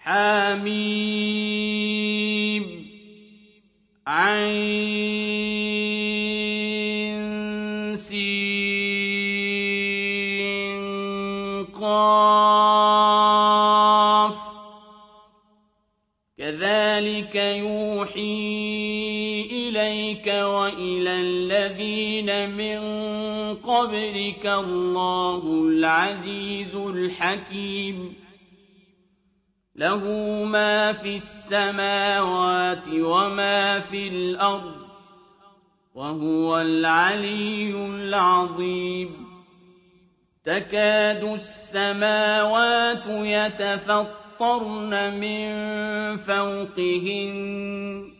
حميم. عين سين كذلك يوحي إليك وإلى الذين من قبلك الله العزيز الحكيم. له ما في السماوات وما في الأرض وهو العلي العظيم. تكاد السماوات يتفطرن من فوقهن.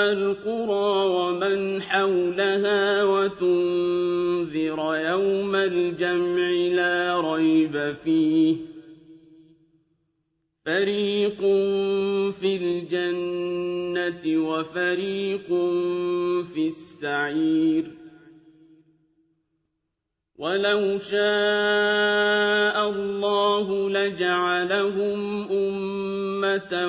القرى ومن حولها وتنذر يوم الجمع لا ريب فيه فريق في الجنة وفريق في السعير ولو شاء الله لجعلهم أمة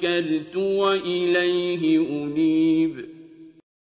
توكلت وإليه أنيب.